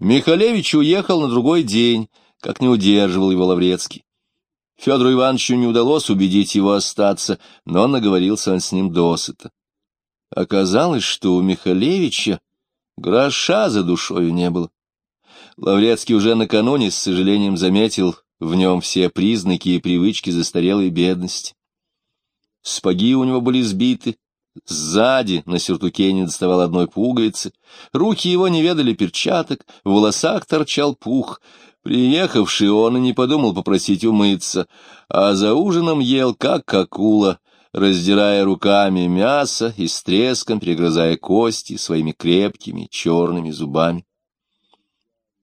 Михалевич уехал на другой день, как не удерживал его Лаврецкий. Федору Ивановичу не удалось убедить его остаться, но наговорился он с ним досыта. Оказалось, что у Михалевича гроша за душою не было. Лаврецкий уже накануне с сожалением заметил в нем все признаки и привычки застарелой бедности. Спаги у него были сбиты, сзади на сюртуке не доставал одной пуговицы, руки его не ведали перчаток, в волосах торчал пух. Приехавший он и не подумал попросить умыться, а за ужином ел, как акула, раздирая руками мясо и с треском перегрызая кости своими крепкими черными зубами.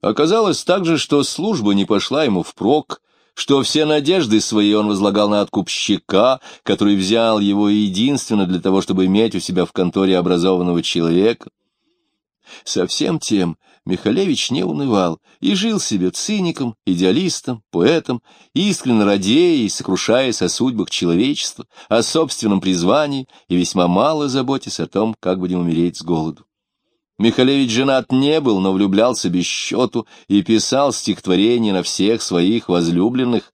Оказалось также, что служба не пошла ему впрок, что все надежды свои он возлагал на откупщика, который взял его единственно для того, чтобы иметь у себя в конторе образованного человека. Со всем тем Михалевич не унывал и жил себе циником, идеалистом, поэтом, искренне радея и сокрушаясь о судьбах человечества, о собственном призвании и весьма мало заботясь о том, как будем умереть с голоду. Михалевич женат не был, но влюблялся без счету и писал стихотворения на всех своих возлюбленных.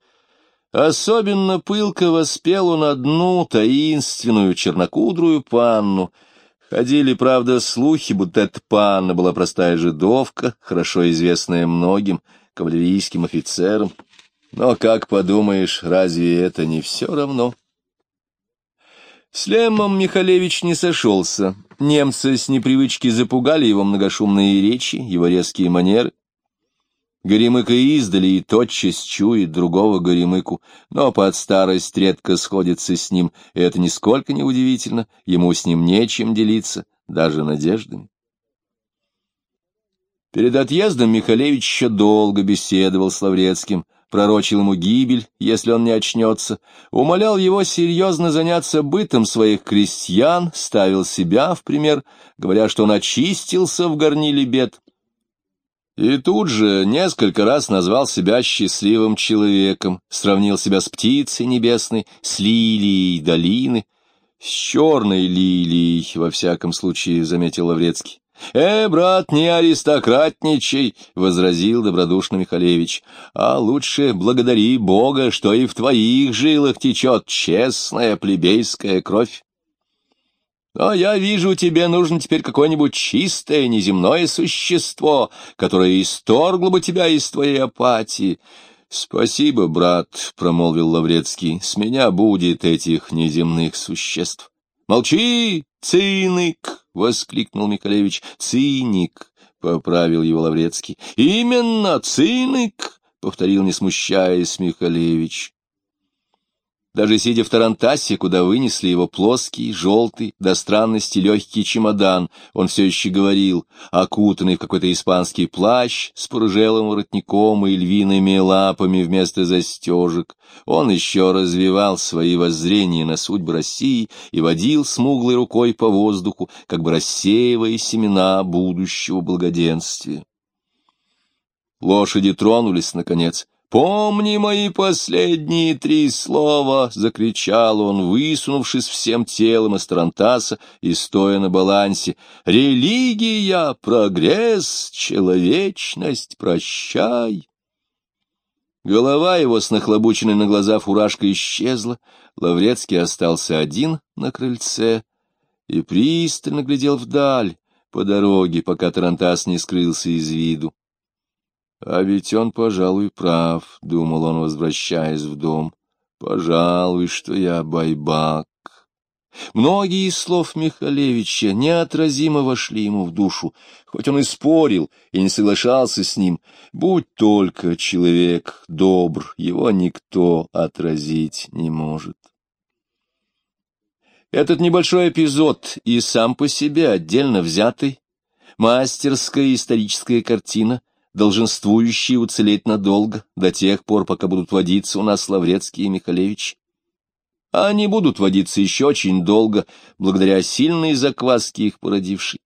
Особенно пылко воспел он одну таинственную чернокудрую панну. Ходили, правда, слухи, будто эта панна была простая жидовка, хорошо известная многим кавалерийским офицерам. Но, как подумаешь, разве это не все равно? С Лемом Михалевич не сошелся. Немцы с непривычки запугали его многошумные речи, его резкие манеры. Горемыка издали и тотчас чует другого горемыку, но под старость редко сходится с ним, и это нисколько не удивительно, ему с ним нечем делиться, даже надеждами. Перед отъездом Михалевич еще долго беседовал с Лаврецким, пророчил ему гибель, если он не очнется, умолял его серьезно заняться бытом своих крестьян, ставил себя в пример, говоря, что он очистился в горниле бед. И тут же несколько раз назвал себя счастливым человеком, сравнил себя с птицей небесной, с лилией долины, с черной лилией, во всяком случае, заметил Лаврецкий. — Э, брат, не аристократничай, — возразил добродушно Михалевич, — а лучше благодари Бога, что и в твоих жилах течет честная плебейская кровь. А я вижу, тебе нужно теперь какое-нибудь чистое неземное существо, которое исторгло бы тебя из твоей апатии. — Спасибо, брат, — промолвил Лаврецкий, — с меня будет этих неземных существ. — Молчи, циник! — воскликнул Миколевич. — Циник, — поправил его Лаврецкий. — Именно, циник, — повторил, не смущаясь, Михалевич. Даже сидя в Тарантасе, куда вынесли его плоский, желтый, до странности легкий чемодан, он все еще говорил, окутанный в какой-то испанский плащ с порыжелым воротником и львиными лапами вместо застежек. Он еще развивал свои воззрения на судьбы России и водил смуглой рукой по воздуху, как бы рассеивая семена будущего благоденствия. Лошади тронулись, наконец, «Помни мои последние три слова!» — закричал он, высунувшись всем телом из тарантаса и стоя на балансе. «Религия, прогресс, человечность, прощай!» Голова его с нахлобученной на глаза фуражкой исчезла, Лаврецкий остался один на крыльце и пристально глядел вдаль по дороге, пока Тарантас не скрылся из виду. А ведь он, пожалуй, прав, — думал он, возвращаясь в дом. Пожалуй, что я байбак. Многие из слов Михалевича неотразимо вошли ему в душу, хоть он и спорил и не соглашался с ним. Будь только человек добр, его никто отразить не может. Этот небольшой эпизод и сам по себе отдельно взятый, мастерская историческая картина — долженствующие уцелеть надолго, до тех пор, пока будут водиться у нас Лаврецкий и Михалевич. А они будут водиться еще очень долго, благодаря сильной закваске их породившей.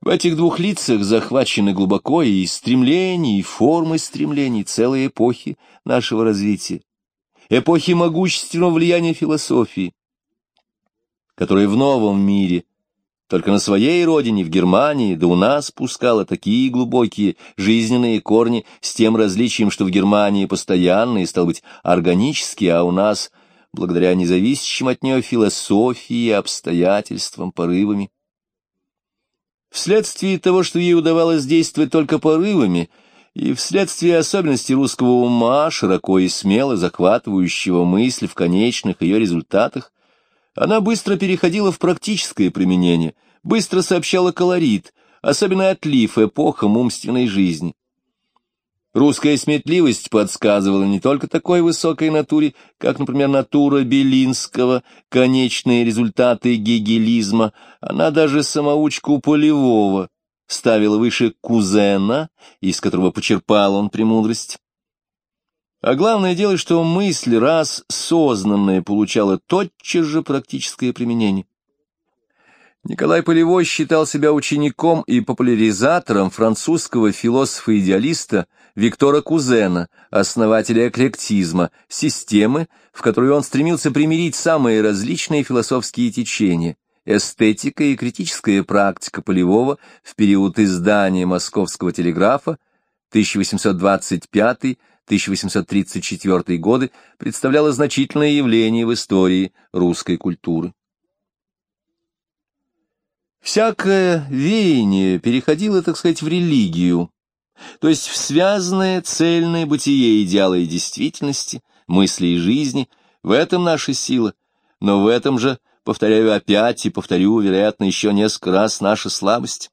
В этих двух лицах захвачены глубоко и стремления, и формы стремлений целой эпохи нашего развития, эпохи могущественного влияния философии, которая в новом мире только на своей родине, в Германии, да у нас пускала такие глубокие жизненные корни с тем различием, что в Германии постоянные, стал быть, органические, а у нас, благодаря независящим от нее философии, обстоятельствам, порывами. Вследствие того, что ей удавалось действовать только порывами, и вследствие особенностей русского ума, широко и смело захватывающего мысль в конечных ее результатах, она быстро переходила в практическое применение, быстро сообщала колорит, особенно отлив эпохам умственной жизни. Русская сметливость подсказывала не только такой высокой натуре, как, например, натура Белинского, конечные результаты гегелизма, она даже самоучку Полевого ставила выше кузена, из которого почерпал он премудрость. А главное дело, что мысль, раз сознанная, получала тотчас же практическое применение. Николай Полевой считал себя учеником и популяризатором французского философа-идеалиста Виктора Кузена, основателя эклектизма, системы, в которой он стремился примирить самые различные философские течения, эстетика и критическая практика Полевого в период издания «Московского телеграфа» 1825-1834 годы представляла значительное явление в истории русской культуры. Всякое веяние переходило, так сказать, в религию, то есть в связанное цельное бытие идеала и действительности, мысли и жизни, в этом наша сила, но в этом же, повторяю опять и повторю, вероятно, еще несколько раз наша слабость.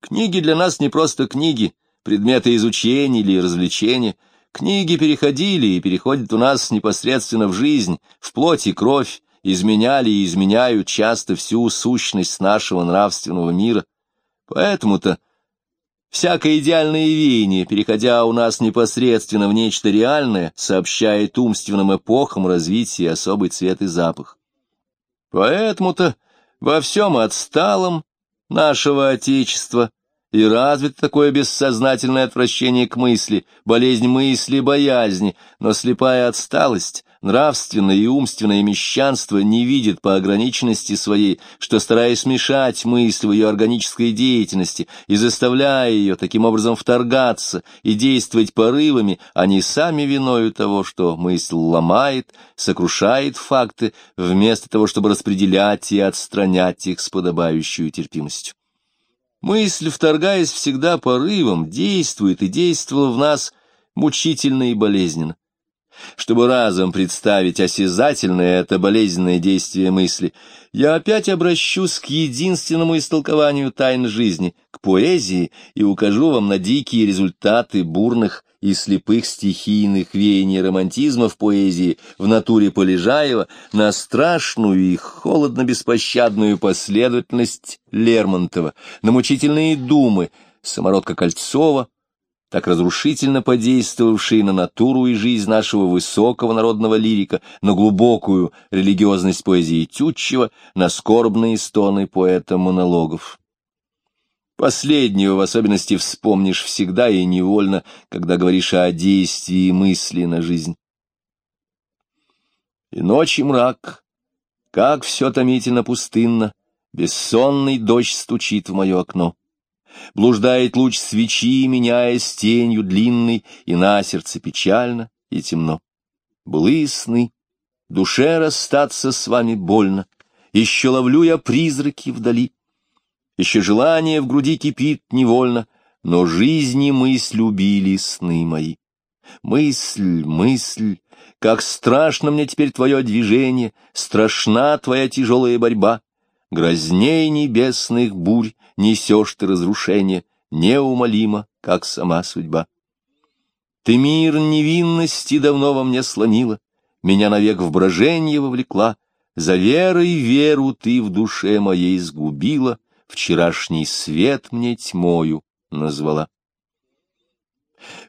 Книги для нас не просто книги, предметы изучения или развлечения, книги переходили и переходят у нас непосредственно в жизнь, в плоть и кровь, изменяли и изменяют часто всю сущность нашего нравственного мира. Поэтому-то всякое идеальное веяние, переходя у нас непосредственно в нечто реальное, сообщает умственным эпохам развития особый цвет и запах. Поэтому-то во всем отсталом нашего Отечества и развито такое бессознательное отвращение к мысли, болезнь мысли, боязни, но слепая отсталость, Нравственное и умственное мещанство не видит по ограниченности своей, что, стараясь смешать мысль в ее органической деятельности и заставляя ее таким образом вторгаться и действовать порывами, они сами виною того, что мысль ломает, сокрушает факты, вместо того, чтобы распределять и отстранять их с подобающей терпимостью. Мысль, вторгаясь всегда порывом, действует и действовала в нас мучительно и болезненно. Чтобы разом представить осязательное это болезненное действие мысли, я опять обращусь к единственному истолкованию тайн жизни, к поэзии, и укажу вам на дикие результаты бурных и слепых стихийных веяний романтизма в поэзии в натуре Полежаева, на страшную и холодно-беспощадную последовательность Лермонтова, на мучительные думы Самородка Кольцова, так разрушительно подействовавшие на натуру и жизнь нашего высокого народного лирика, на глубокую религиозность поэзии Тютчева, на скорбные стоны поэта монологов. Последнего в особенности вспомнишь всегда и невольно, когда говоришь о действии мысли на жизнь. И ночь и мрак, как все томительно пустынно, бессонный дождь стучит в мое окно. Блуждает луч свечи, меняясь тенью длинной, и на сердце печально и темно. Былые сны, душе расстаться с вами больно, еще ловлю я призраки вдали. Еще желание в груди кипит невольно, но жизни мысль убили сны мои. Мысль, мысль, как страшно мне теперь твое движение, страшна твоя тяжелая борьба. Грозней небесных бурь несешь ты разрушение, неумолимо, как сама судьба. Ты мир невинности давно во мне слонила, меня навек в броженье вовлекла, за верой веру ты в душе моей сгубила, вчерашний свет мне тьмою назвала.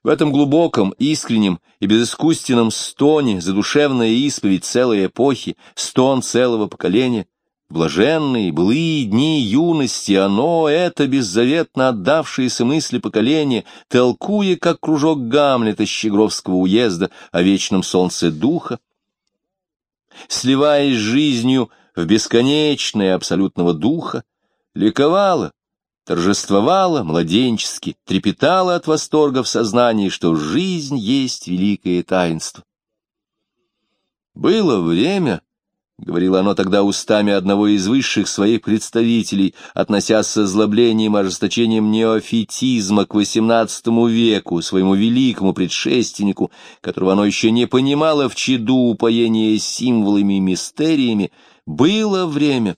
В этом глубоком, искреннем и безыскусственном стоне задушевная исповедь целой эпохи, стон целого поколения — Блаженные былые дни юности, оно, это беззаветно отдавшееся мысли поколения, толкуя, как кружок Гамлета Щегровского уезда о вечном солнце духа, сливаясь жизнью в бесконечное абсолютного духа, ликовала, торжествовала младенчески, трепетала от восторга в сознании, что жизнь есть великое таинство. Было время, — говорило оно тогда устами одного из высших своих представителей, относясь с озлоблением и ожесточением неофитизма к XVIII веку, своему великому предшественнику, которого оно еще не понимало в чаду упоения символами и мистериями, было время,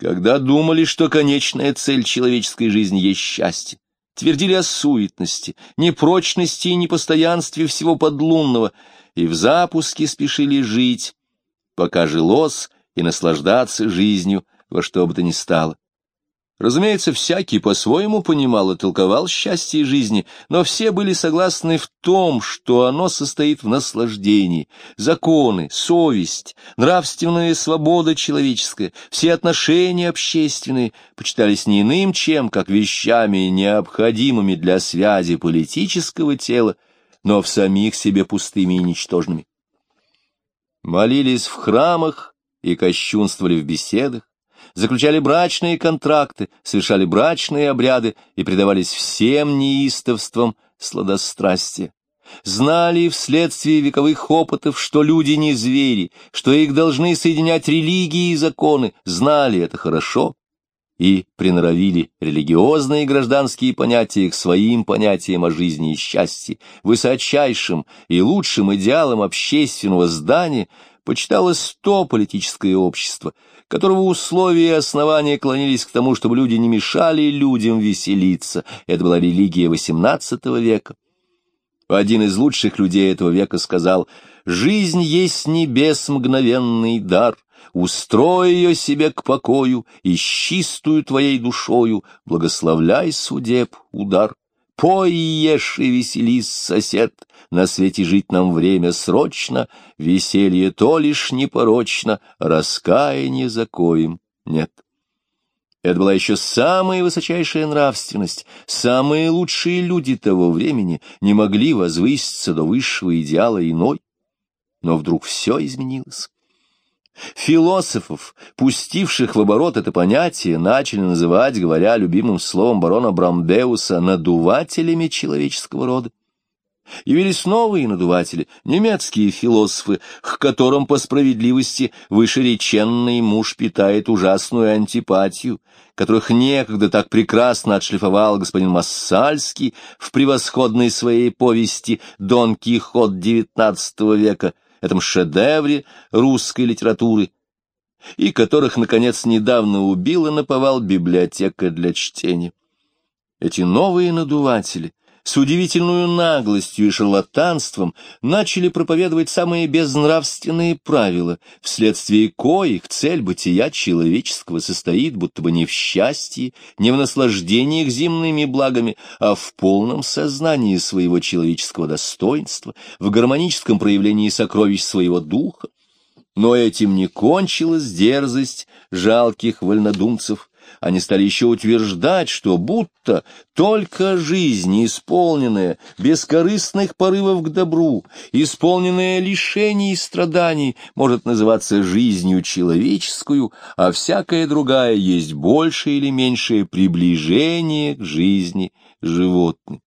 когда думали, что конечная цель человеческой жизни есть счастье, твердили о суетности, непрочности и непостоянстве всего подлунного, и в запуске спешили жить, пока жилось, и наслаждаться жизнью во что бы то ни стало. Разумеется, всякий по-своему понимал и толковал счастье жизни, но все были согласны в том, что оно состоит в наслаждении. Законы, совесть, нравственная свобода человеческая, все отношения общественные почитались не иным чем, как вещами, необходимыми для связи политического тела, но в самих себе пустыми и ничтожными молились в храмах и кощунствовали в беседах, заключали брачные контракты, совершали брачные обряды и предавались всем неистовствам сладострастия. Знали вследствие вековых опытов, что люди не звери, что их должны соединять религии и законы, знали это хорошо и приноровили религиозные и гражданские понятия к своим понятиям о жизни и счастье, высочайшим и лучшим идеалом общественного здания почиталось то политическое общество, которого условия и основания клонились к тому, чтобы люди не мешали людям веселиться. Это была религия XVIII века. Один из лучших людей этого века сказал, «Жизнь есть небес мгновенный дар, устрой ее себе к покою и чистую твоей душою благословляй судеб удар. Пой, ешь и веселись, сосед, на свете жить нам время срочно, веселье то лишь непорочно, раскаяние за коим нет. Это была еще самая высочайшая нравственность, самые лучшие люди того времени не могли возвыситься до высшего идеала иной. Но вдруг все изменилось. Философов, пустивших в оборот это понятие, начали называть, говоря любимым словом барона Брамбеуса, надувателями человеческого рода. Явились новые надуватели, немецкие философы, к которым по справедливости вышереченный муж питает ужасную антипатию, которых некогда так прекрасно отшлифовал господин Массальский в превосходной своей повести «Дон Кихот XIX века», этом шедевре русской литературы, и которых, наконец, недавно убила наповал библиотека для чтения. Эти новые надуватели с удивительной наглостью и шарлатанством начали проповедовать самые безнравственные правила, вследствие коих цель бытия человеческого состоит будто бы не в счастье, не в наслаждениях земными благами, а в полном сознании своего человеческого достоинства, в гармоническом проявлении сокровищ своего духа. Но этим не кончилась дерзость жалких вольнодумцев, они стали еще утверждать, что будто только жизнь, исполненная бескорыстных порывов к добру, исполненная лишений и страданий, может называться жизнью человеческую, а всякая другая есть большее или меньшее приближение к жизни животных.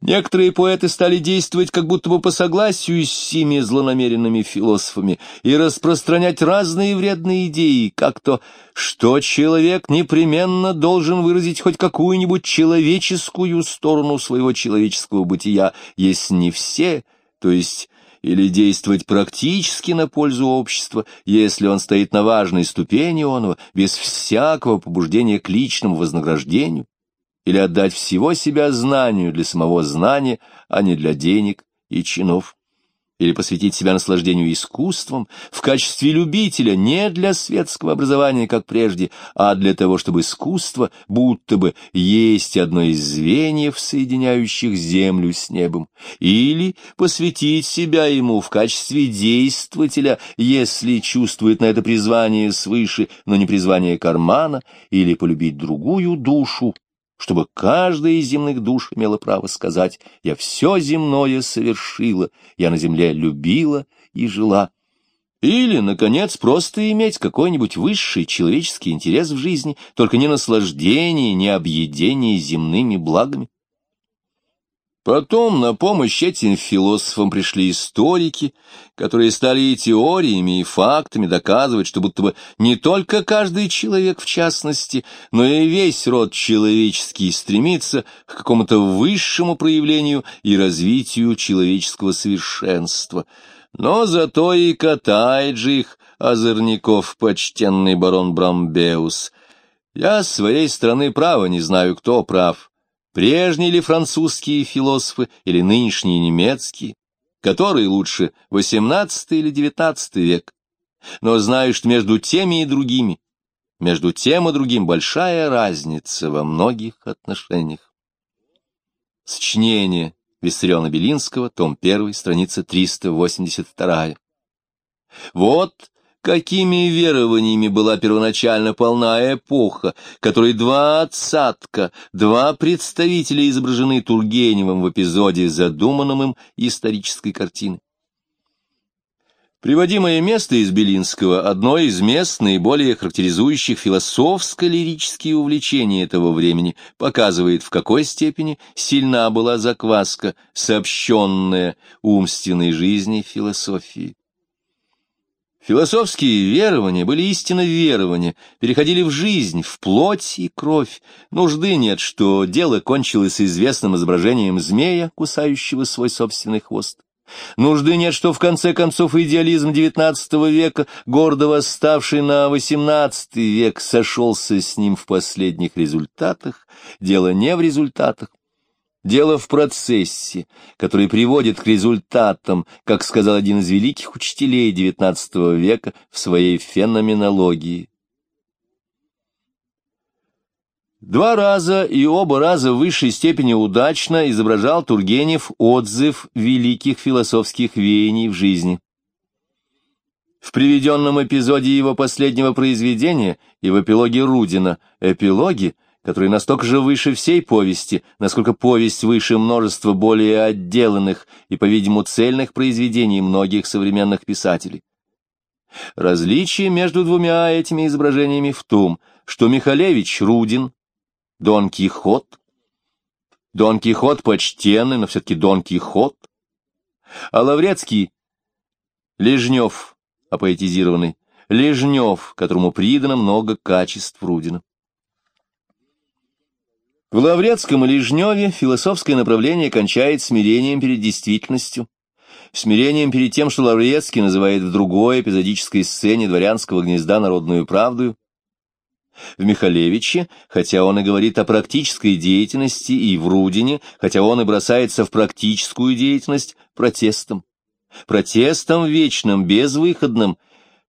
Некоторые поэты стали действовать как будто бы по согласию с сими злонамеренными философами и распространять разные вредные идеи, как то, что человек непременно должен выразить хоть какую-нибудь человеческую сторону своего человеческого бытия, если не все, то есть или действовать практически на пользу общества, если он стоит на важной ступени оного, без всякого побуждения к личному вознаграждению или отдать всего себя знанию для самого знания, а не для денег и чинов, или посвятить себя наслаждению искусством в качестве любителя не для светского образования, как прежде, а для того, чтобы искусство будто бы есть одно из звеньев, соединяющих землю с небом, или посвятить себя ему в качестве действователя, если чувствует на это призвание свыше, но не призвание кармана, или полюбить другую душу, чтобы каждая из земных душ имела право сказать «Я все земное совершила, я на земле любила и жила». Или, наконец, просто иметь какой-нибудь высший человеческий интерес в жизни, только не наслаждение, не объедение земными благами. Потом на помощь этим философам пришли историки, которые стали и теориями, и фактами доказывать, что будто бы не только каждый человек в частности, но и весь род человеческий стремится к какому-то высшему проявлению и развитию человеческого совершенства. Но зато и катает же их озорников почтенный барон Брамбеус. Я с своей стороны права не знаю, кто прав Прежние ли французские философы или нынешние немецкие, которые лучше XVIII или XIX век, но знаю, что между теми и другими, между тем и другим большая разница во многих отношениях. Сочинение Виссариона Белинского, том 1, страница 382. Вот какими верованиями была первоначально полна эпоха, которой два отсадка, два представителя изображены Тургеневым в эпизоде, задуманном им исторической картины. Приводимое место из Белинского – одно из мест, наиболее характеризующих философско-лирические увлечения этого времени, показывает, в какой степени сильна была закваска, сообщенная умственной жизни философии. Философские верования были истинно верования, переходили в жизнь, в плоть и кровь. Нужды нет, что дело кончилось известным изображением змея, кусающего свой собственный хвост. Нужды нет, что в конце концов идеализм XIX века, гордо восставший на XVIII век, сошелся с ним в последних результатах. Дело не в результатах, Дело в процессе, который приводит к результатам, как сказал один из великих учителей XIX века в своей феноменологии. Два раза и оба раза в высшей степени удачно изображал Тургенев отзыв великих философских веяний в жизни. В приведенном эпизоде его последнего произведения и в эпилоге Рудина эпилоге – который настолько же выше всей повести, насколько повесть выше множества более отделанных и, по-видимому, цельных произведений многих современных писателей. Различие между двумя этими изображениями в том, что Михалевич Рудин, Дон Кихот, Дон Кихот почтенный, но все-таки Дон Кихот, а Лаврецкий Лежнев, апоэтизированный, Лежнев, которому придано много качеств Рудина. В Лаврецком и Лежневе философское направление кончает смирением перед действительностью, смирением перед тем, что Лаврецкий называет в другой эпизодической сцене дворянского гнезда народную правду. В Михалевиче, хотя он и говорит о практической деятельности, и в Рудине, хотя он и бросается в практическую деятельность, протестом. Протестом вечным, безвыходным,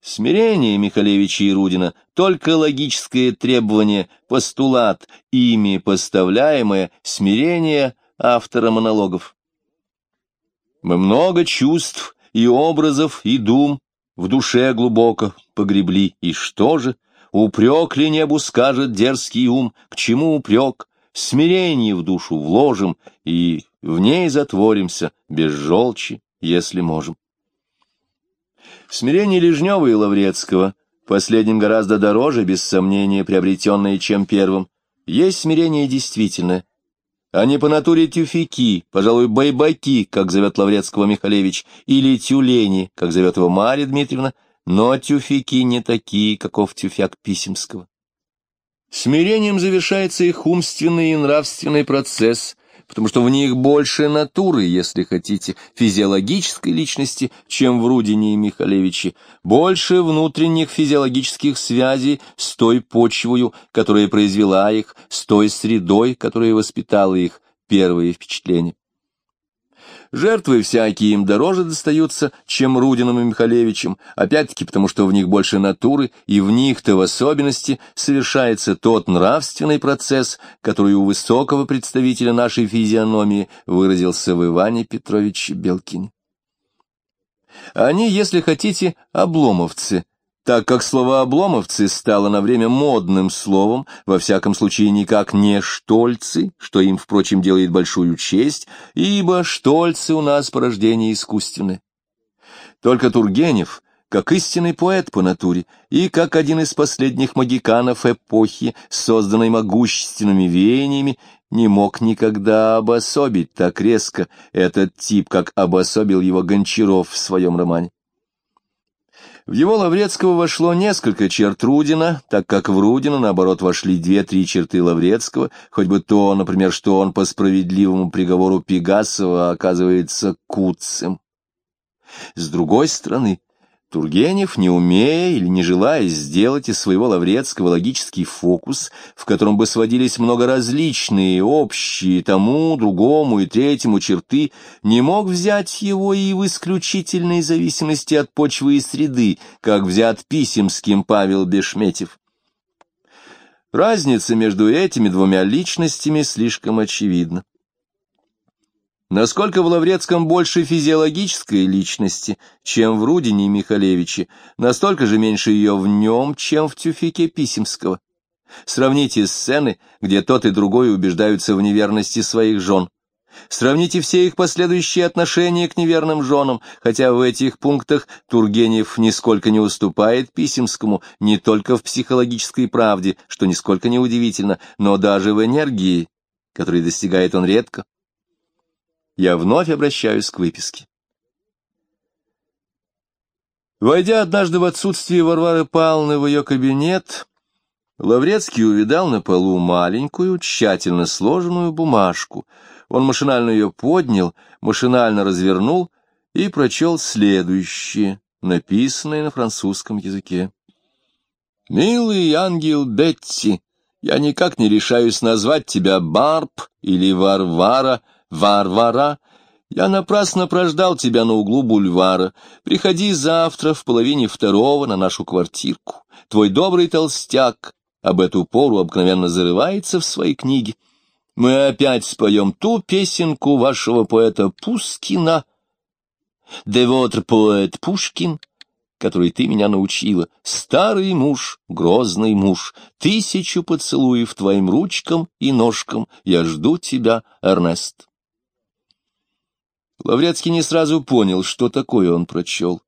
Смирение Михалевича и Рудина — только логическое требование, постулат, ими поставляемое смирение автора монологов. Мы много чувств и образов, и дум в душе глубоко погребли, и что же? Упрек ли небу скажет дерзкий ум, к чему упрек? Смирение в душу вложим, и в ней затворимся, без желчи, если можем. Смирение Лежнева и Лаврецкого, последним гораздо дороже, без сомнения, приобретенное, чем первым, есть смирение действительное. Они по натуре тюфяки, пожалуй, байбаки, как зовет Лаврецкого Михалевич, или тюлени, как зовет его Марья Дмитриевна, но тюфяки не такие, каков тюфяк Писемского. Смирением завершается их умственный и нравственный процесс, потому что в них больше натуры, если хотите, физиологической личности, чем в Рудине и Михалевиче, больше внутренних физиологических связей с той почвою, которая произвела их, с той средой, которая воспитала их, первые впечатления. Жертвы всякие им дороже достаются, чем Рудиным и Михалевичем, опять-таки потому, что в них больше натуры, и в них-то в особенности совершается тот нравственный процесс, который у высокого представителя нашей физиономии выразился в Иване Петровиче Белкине. Они, если хотите, обломовцы, так как слово «обломовцы» стало на время модным словом, во всяком случае никак не «штольцы», что им, впрочем, делает большую честь, ибо штольцы у нас порождение искусственное. Только Тургенев, как истинный поэт по натуре и как один из последних магиканов эпохи, созданной могущественными веяниями, не мог никогда обособить так резко этот тип, как обособил его Гончаров в своем романе. В его Лаврецкого вошло несколько черт Рудина, так как в Рудина, наоборот, вошли две-три черты Лаврецкого, хоть бы то, например, что он по справедливому приговору Пегасова оказывается куцем. С другой стороны, Тургенев, не умея или не желая сделать из своего Лаврецкого логический фокус, в котором бы сводились многоразличные, общие тому, другому и третьему черты, не мог взять его и в исключительной зависимости от почвы и среды, как взят писемским Павел Бешметьев. Разница между этими двумя личностями слишком очевидна. Насколько в Лаврецком больше физиологической личности, чем в Рудине и Михалевиче, настолько же меньше ее в нем, чем в Тюфике Писемского. Сравните сцены, где тот и другой убеждаются в неверности своих жен. Сравните все их последующие отношения к неверным женам, хотя в этих пунктах Тургенев нисколько не уступает Писемскому не только в психологической правде, что нисколько не удивительно, но даже в энергии, которой достигает он редко я вновь обращаюсь к выписке. Войдя однажды в отсутствие Варвары Павловны в ее кабинет, Лаврецкий увидал на полу маленькую, тщательно сложенную бумажку. Он машинально ее поднял, машинально развернул и прочел следующее, написанное на французском языке. «Милый ангел Бетти, я никак не решаюсь назвать тебя Барб или Варвара, Варвара, я напрасно прождал тебя на углу бульвара. Приходи завтра в половине второго на нашу квартирку. Твой добрый толстяк об эту пору обыкновенно зарывается в свои книги. Мы опять споем ту песенку вашего поэта. «De votre поэт Пушкин», который ты меня научила. Старый муж, грозный муж, тысячу поцелуев твоим ручкам и ножкам. Я жду тебя, Эрнест. Лаврецкий не сразу понял, что такое он прочел.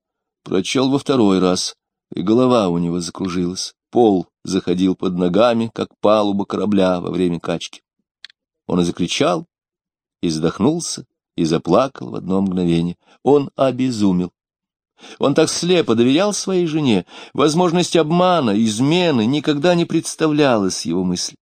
Прочел во второй раз, и голова у него закружилась. Пол заходил под ногами, как палуба корабля во время качки. Он и закричал, и вздохнулся, и заплакал в одно мгновение. Он обезумел. Он так слепо доверял своей жене, возможность обмана, измены никогда не представлялась его мысли.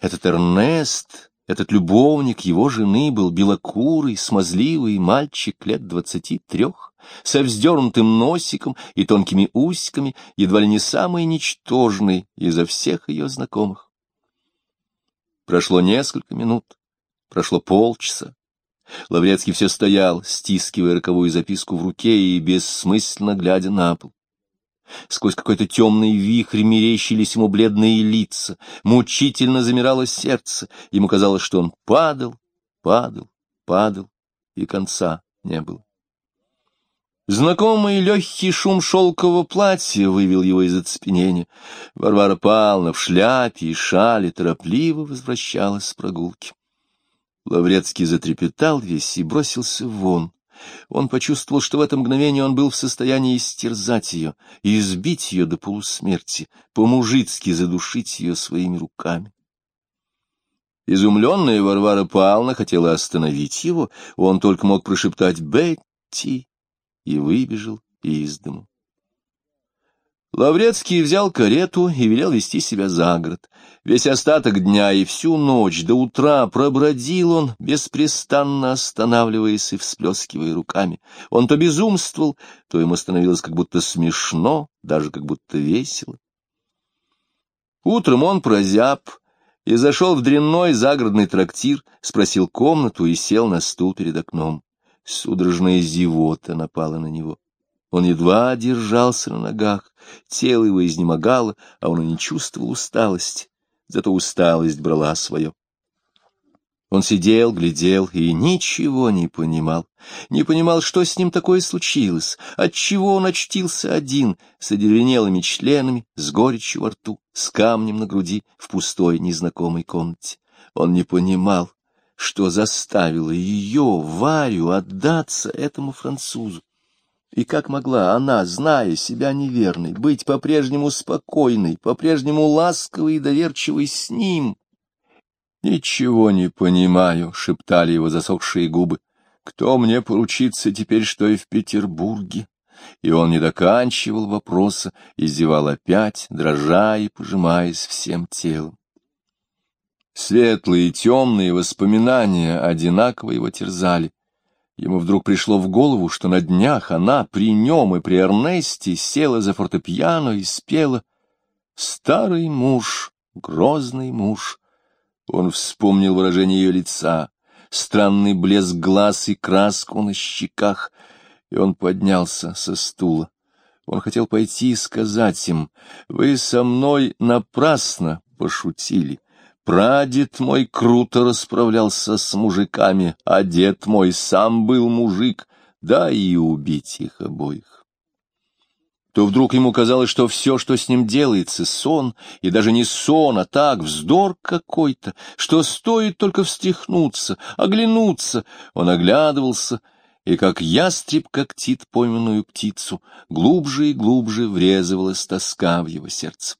Этот Эрнест этот любовник его жены был белокурый, смазливый мальчик лет двадцати трех, со вздернутым носиком и тонкими усиками, едва ли не самый ничтожный изо всех ее знакомых. Прошло несколько минут, прошло полчаса. Лаврецкий все стоял, стискивая роковую записку в руке и бессмысленно глядя на пол. Сквозь какой-то темный вихрь мерещились ему бледные лица, мучительно замирало сердце, ему казалось, что он падал, падал, падал, и конца не было. Знакомый легкий шум шелкового платья вывел его из оцепенения. Варвара Павловна в шляпе и шале торопливо возвращалась с прогулки. Лаврецкий затрепетал весь и бросился вон. Он почувствовал, что в это мгновение он был в состоянии истерзать ее, избить ее до полусмерти, по-мужицки задушить ее своими руками. Изумленная Варвара Павловна хотела остановить его, он только мог прошептать «Бетти» и выбежал из дому. Лаврецкий взял карету и велел вести себя за город. Весь остаток дня и всю ночь до утра пробродил он, беспрестанно останавливаясь и всплескивая руками. Он то безумствовал, то ему становилось как будто смешно, даже как будто весело. Утром он прозяб и зашел в дрянной загородный трактир, спросил комнату и сел на стул перед окном. Судорожная зевота напала на него. Он едва держался на ногах, тело его изнемогало, а он и не чувствовал усталости, зато усталость брала свое. Он сидел, глядел и ничего не понимал, не понимал, что с ним такое случилось, отчего он очтился один, с одеревенелыми членами, с горечью во рту, с камнем на груди, в пустой незнакомой комнате. Он не понимал, что заставило ее, Варю, отдаться этому французу. И как могла она, зная себя неверной, быть по-прежнему спокойной, по-прежнему ласковой и доверчивой с ним? «Ничего не понимаю», — шептали его засохшие губы. «Кто мне поручится теперь, что и в Петербурге?» И он не доканчивал вопроса, издевал опять, дрожа и пожимаясь всем телом. Светлые и темные воспоминания одинаково его терзали. Ему вдруг пришло в голову, что на днях она при нем и при Эрнесте села за фортепиано и спела «Старый муж, грозный муж». Он вспомнил выражение ее лица, странный блеск глаз и краску на щеках, и он поднялся со стула. Он хотел пойти и сказать им, «Вы со мной напрасно пошутили». Прадед мой круто расправлялся с мужиками, а дед мой сам был мужик, да и убить их обоих. То вдруг ему казалось, что все, что с ним делается, сон, и даже не сон, а так, вздор какой-то, что стоит только встряхнуться, оглянуться. Он оглядывался, и как ястреб когтит пойманную птицу, глубже и глубже врезывалась тоска в его сердце.